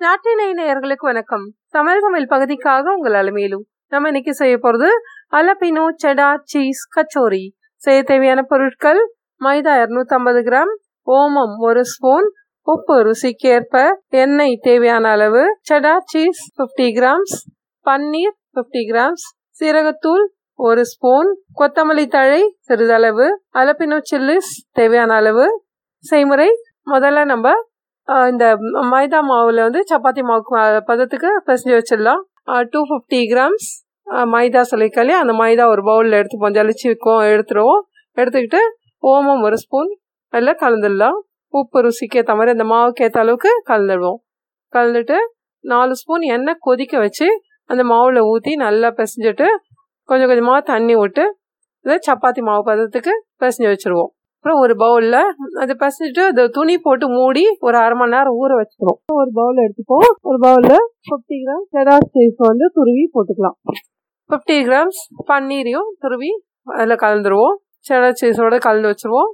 நாட்டினை நேயர்களுக்கு வணக்கம். தமிழ் தமிழ் பகுதிக்காக உங்கள் அலுமையிலும் நம்ம இன்னைக்கு செய்ய போறது அலப்பினோ செடா சீஸ் கச்சோரி. செய்ய தேவையான பொருட்கள் மைதா இருநூத்தி ஐம்பது கிராம் ஓமம் ஒரு ஸ்பூன் உப்பு ருசிக்கு ஏற்ப எண்ணெய் தேவையான அளவு cheddar cheese fifty grams paneer fifty grams சீரகத்தூள் ஒரு ஸ்பூன் கொத்தமல்லி தழை சிறிதளவு அலப்பினோ சில்லிஸ் தேவையான அளவு. செய்முறை முதல்ல நம்ம இந்த மைதா மாவில் வந்து சப்பாத்தி மாவுக்கு பதத்துக்கு பிசைஞ்சு வச்சிடலாம். டூ ஃபிஃப்டி கிராம்ஸ் மைதா சொல்லிக்காலே அந்த மைதா ஒரு பவுலில் எடுத்துப்போம் ஜலிச்சுக்கோம் எடுத்துருவோம். எடுத்துக்கிட்டு ஓமம் ஒரு ஸ்பூன் அதில் கலந்துடலாம். உப்பு ருசிக்கு ஏற்ற மாதிரி அந்த மாவுக்கு ஏற்ற அளவுக்கு கலந்துடுவோம். கலந்துட்டு நாலு ஸ்பூன் எண்ணெய் கொதிக்க வச்சு அந்த மாவில் ஊற்றி நல்லா பிசைஞ்சிட்டு கொஞ்சம் கொஞ்சமாக தண்ணி விட்டு இதை சப்பாத்தி மாவு பதத்துக்கு பிசைஞ்சு வச்சுருவோம். அப்புறம் ஒரு பவுலில் அது பிசைஞ்சிட்டு அது துணி போட்டு மூடி ஒரு அரை மணி நேரம் ஊற வச்சுக்கிறோம் ஒரு பவுல் எடுத்துப்போம் ஒரு பவுலில் ஃபிஃப்டி கிராம் செடார் சீஸ் வந்து துருவி போட்டுக்கலாம். ஃபிஃப்டி கிராம்ஸ் பன்னீரையும் துருவி அதில் கலந்துருவோம். செடார் சீஸோட கலந்து வச்சுருவோம்.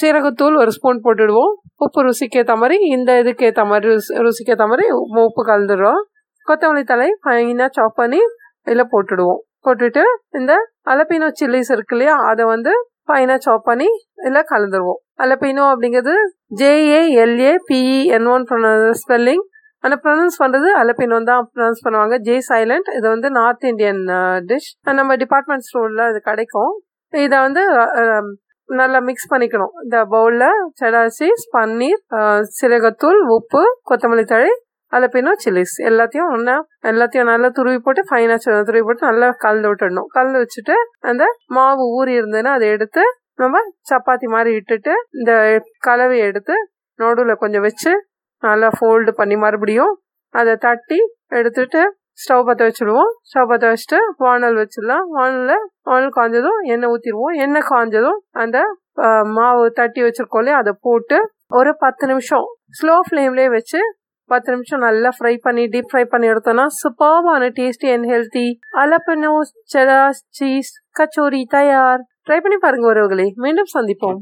சீரகத்தூள் ஒரு ஸ்பூன் போட்டுடுவோம். உப்பு ருசிக்கு ஏற்ற மாதிரி இந்த இதுக்கு ஏற்ற மாதிரி ருசி ருசிக்கு ஏற்ற மாதிரி உப்பு கலந்துடுறோம். கொத்தமல்லி தலை ஃபைனாக சாப் பண்ணி இதில் போட்டுடுவோம். போட்டுட்டு இந்த அலப்பினோ சில்லிஸ் இருக்கு இல்லையா அதை வந்து ஃபைனாக சாப் பண்ணி இதில் கலந்துருவோம். அலப்பினோ அப்படிங்கிறது J A L A P E N one spelling ஆனால் ப்ரொனவுன்ஸ் பண்ணுறது அலப்பினோ தான் ப்ரொனவுன்ஸ் பண்ணுவாங்க. ஜே சைலண்ட் இது வந்து நார்த் இந்தியன் டிஷ் நம்ம டிபார்ட்மெண்ட் ஸ்டோரில் இது கிடைக்கும். இதை வந்து நல்லா மிக்ஸ் பண்ணிக்கணும். இந்த பவுலில் செடார் சீஸ் பன்னீர் சீரகத்தூள் உப்பு கொத்தமல்லி தழை அலப்பினோ சில்லிஸ் எல்லாத்தையும் ஒன்றா எல்லாத்தையும் நல்லா துருவி போட்டு ஃபைனாக துருவி போட்டு நல்லா கலந்து விட்டுடணும். கலந்து வச்சுட்டு அந்த மாவு ஊறி இருந்ததுன்னா அதை எடுத்து நம்ம சப்பாத்தி மாதிரி இட்டுட்டு இந்த கலவையை எடுத்து நடுவில் கொஞ்சம் வச்சு நல்லா ஃபோல்டு பண்ணி மறுபடியும் அதை தட்டி எடுத்துட்டு ஸ்டவ் பற்ற வச்சுடுவோம். ஸ்டவ் பற்ற வச்சுட்டு வானல் வச்சிடலாம். வானலில் வானல் காய்ஞ்சதும் எண்ணெய் ஊற்றிடுவோம் எண்ணெய் காய்ஞ்சதும் அந்த மாவு தட்டி வச்சிருக்கோம் அதை போட்டு ஒரு பத்து நிமிஷம் ஸ்லோ ஃப்ளேம்லேயே வச்சு பத்து நிமிஷம் நல்லா ஃப்ரை பண்ணி டீப் ஃப்ரை பண்ணி எடுத்தோம்னா சூப்பர்வான tasty and healthy jalapeno cheddar cheese kachori தயார். ட்ரை பண்ணி பாருங்க ஒருவர்களே மீண்டும் சந்திப்போம்.